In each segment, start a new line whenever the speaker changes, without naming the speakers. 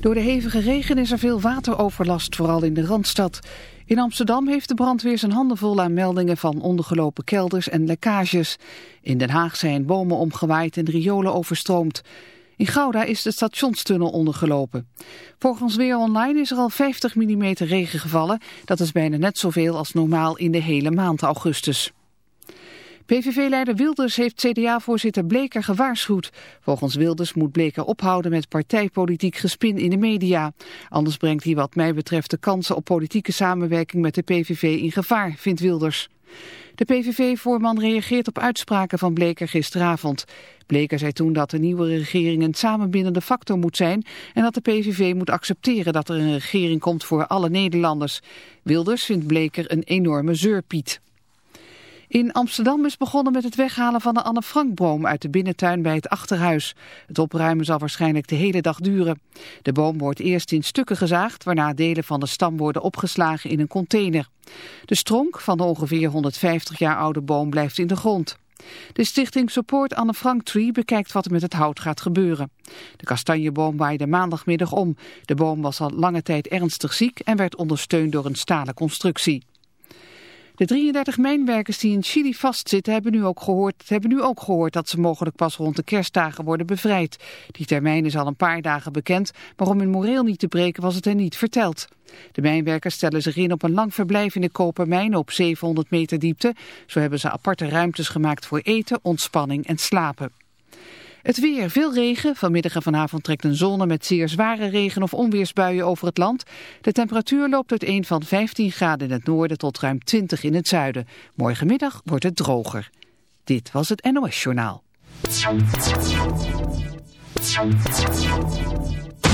Door de hevige regen is er veel wateroverlast, vooral in de Randstad. In Amsterdam heeft de brandweer zijn handen vol aan meldingen van ondergelopen kelders en lekkages. In Den Haag zijn bomen omgewaaid en riolen overstroomd. In Gouda is de stationstunnel ondergelopen. Volgens Weer Online is er al 50 mm regen gevallen. Dat is bijna net zoveel als normaal in de hele maand augustus. PVV-leider Wilders heeft CDA-voorzitter Bleker gewaarschuwd. Volgens Wilders moet Bleker ophouden met partijpolitiek gespin in de media. Anders brengt hij wat mij betreft de kansen op politieke samenwerking met de PVV in gevaar, vindt Wilders. De PVV-voorman reageert op uitspraken van Bleker gisteravond. Bleker zei toen dat de nieuwe regering een samenbindende factor moet zijn... en dat de PVV moet accepteren dat er een regering komt voor alle Nederlanders. Wilders vindt Bleker een enorme zeurpiet. In Amsterdam is begonnen met het weghalen van de Anne Frankboom uit de binnentuin bij het achterhuis. Het opruimen zal waarschijnlijk de hele dag duren. De boom wordt eerst in stukken gezaagd, waarna delen van de stam worden opgeslagen in een container. De stronk van de ongeveer 150 jaar oude boom blijft in de grond. De stichting Support Anne Frank Tree bekijkt wat er met het hout gaat gebeuren. De kastanjeboom waaide maandagmiddag om. De boom was al lange tijd ernstig ziek en werd ondersteund door een stalen constructie. De 33 mijnwerkers die in Chili vastzitten hebben nu, ook gehoord, hebben nu ook gehoord dat ze mogelijk pas rond de kerstdagen worden bevrijd. Die termijn is al een paar dagen bekend, maar om hun moreel niet te breken was het hen niet verteld. De mijnwerkers stellen zich in op een lang verblijf in de Kopermijn op 700 meter diepte. Zo hebben ze aparte ruimtes gemaakt voor eten, ontspanning en slapen. Het weer, veel regen. Vanmiddag en vanavond trekt een zone met zeer zware regen of onweersbuien over het land. De temperatuur loopt uiteen van 15 graden in het noorden tot ruim 20 in het zuiden. Morgenmiddag wordt het droger. Dit was het NOS Journaal.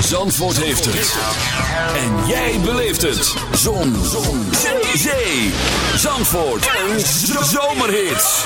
Zandvoort heeft het. En jij beleeft het. Zon. Zon. Zee. Zandvoort. Een zomerhit.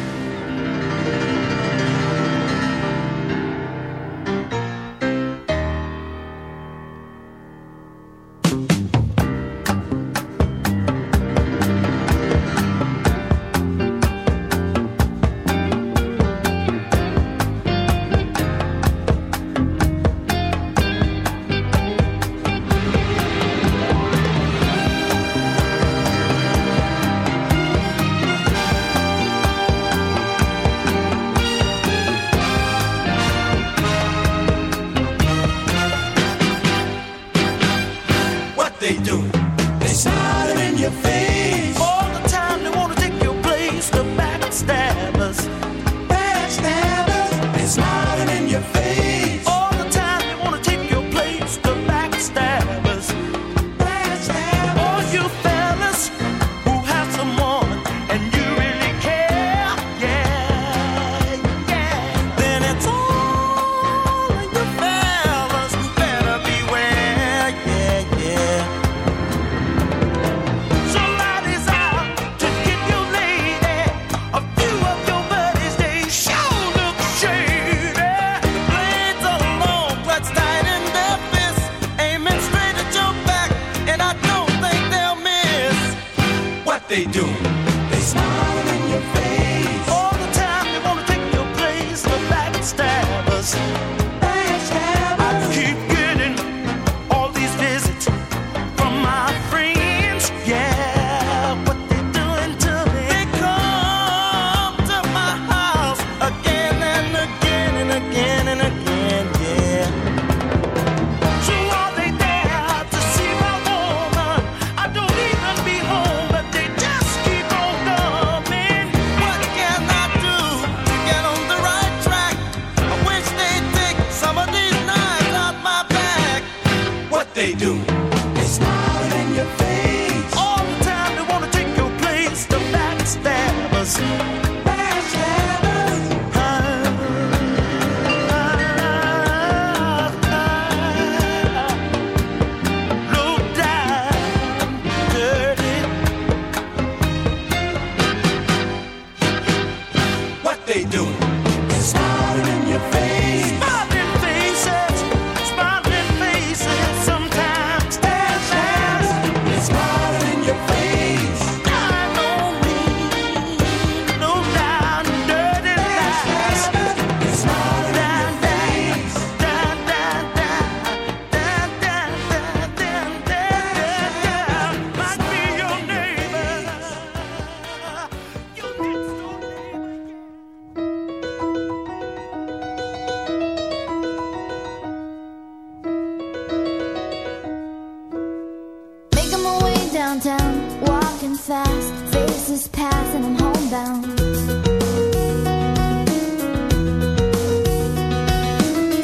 downtown, walking fast, faces pass, and I'm homebound.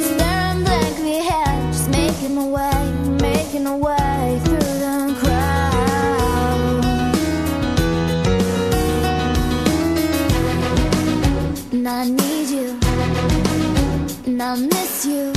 Staring blankly ahead, just making a way, making a way through the crowd. And I need you, and I miss you.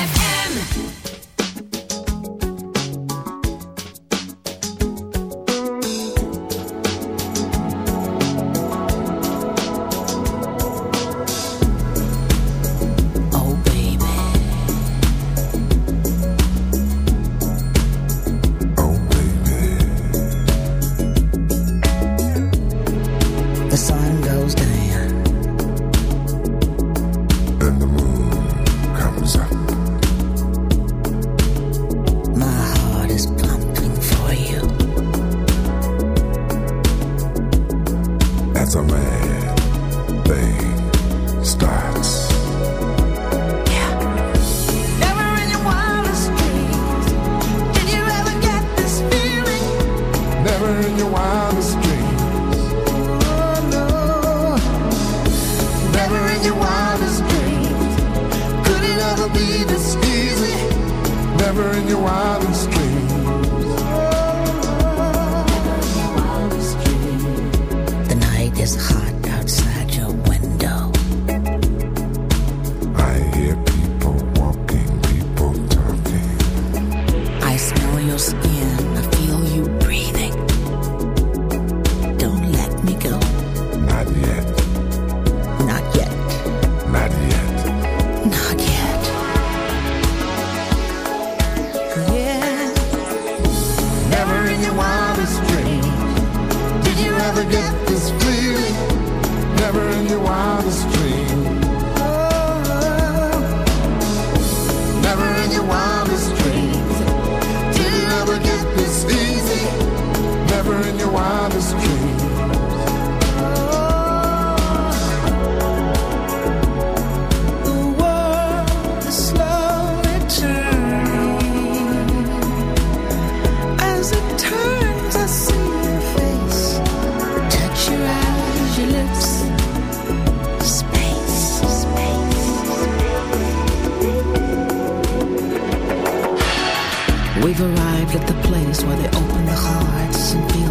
Forget this feeling,
never in your wildest dreams.
Arrived at the place where they open the hearts and fill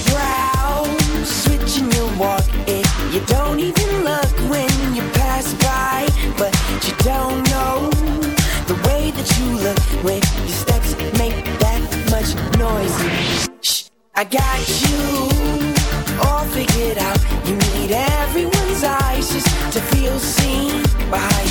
I got you all figured out. You need everyone's eyes just to feel seen behind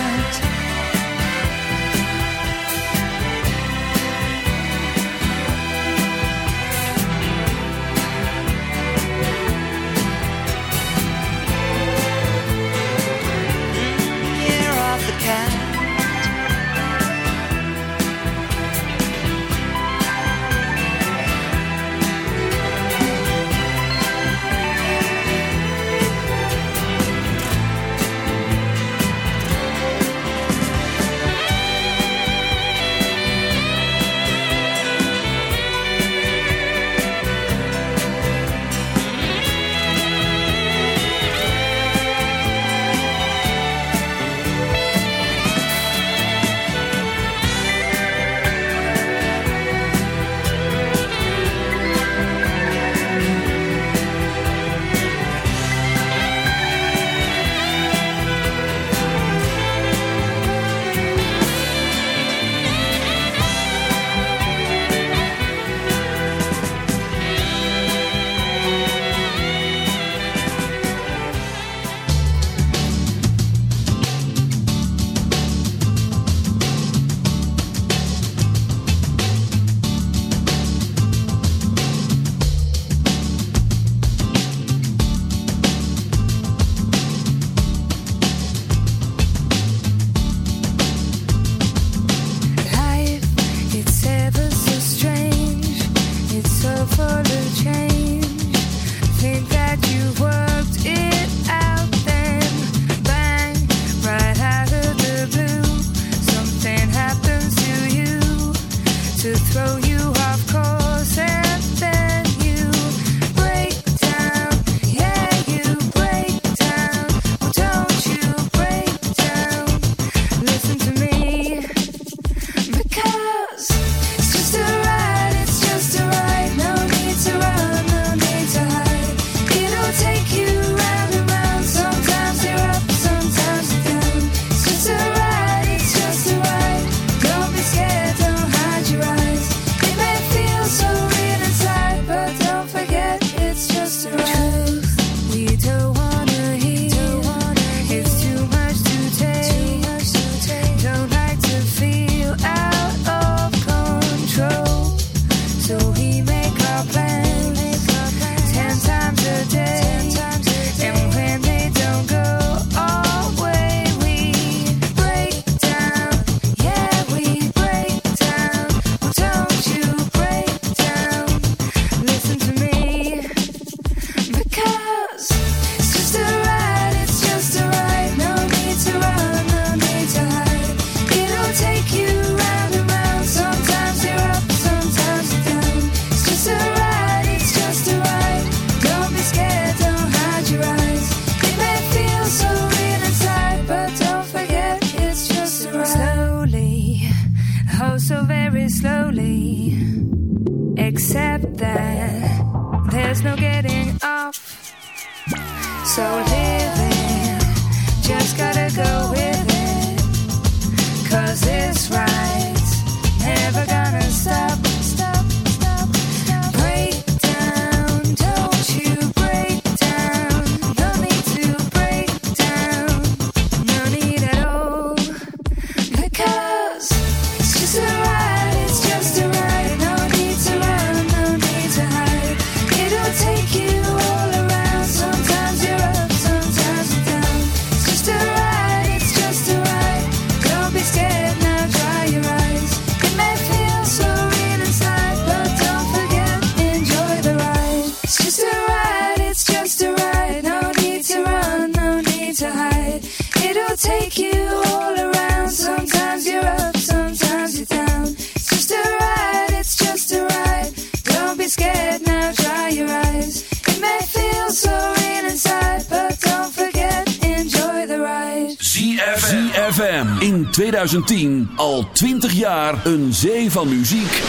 een zee van muziek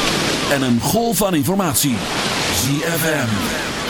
en een golf van informatie. ZFM.